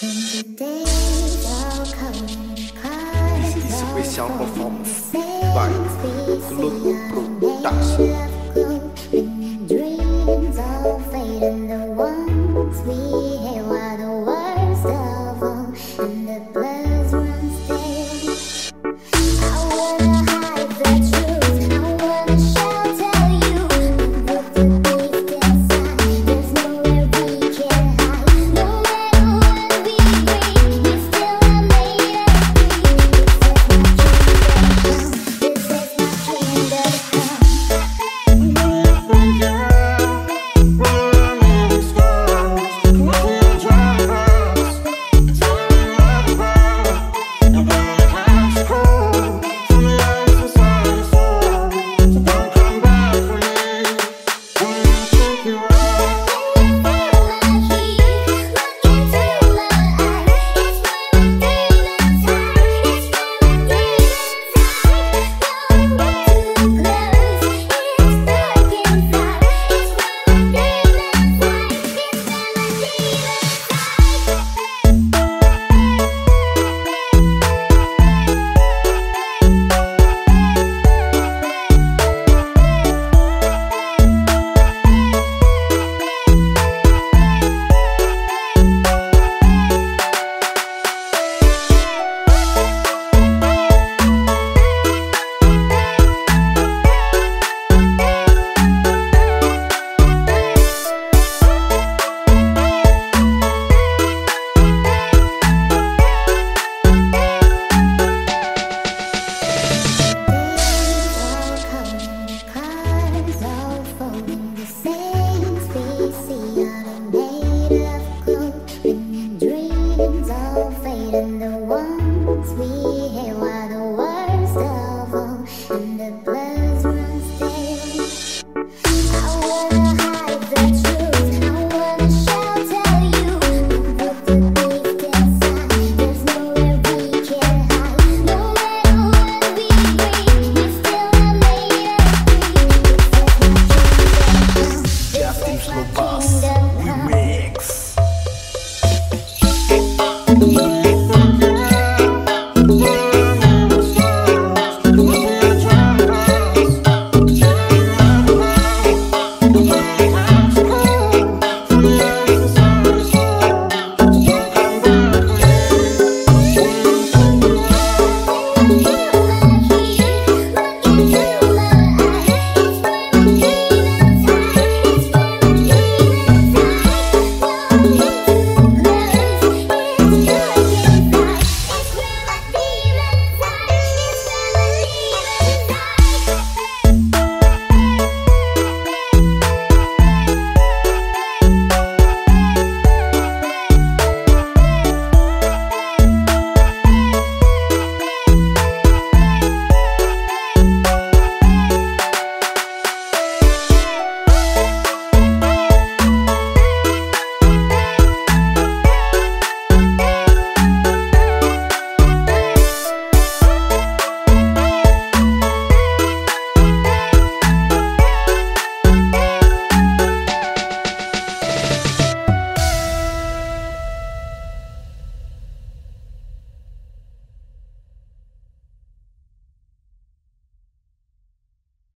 This is a special performance by Global Production. in the blood.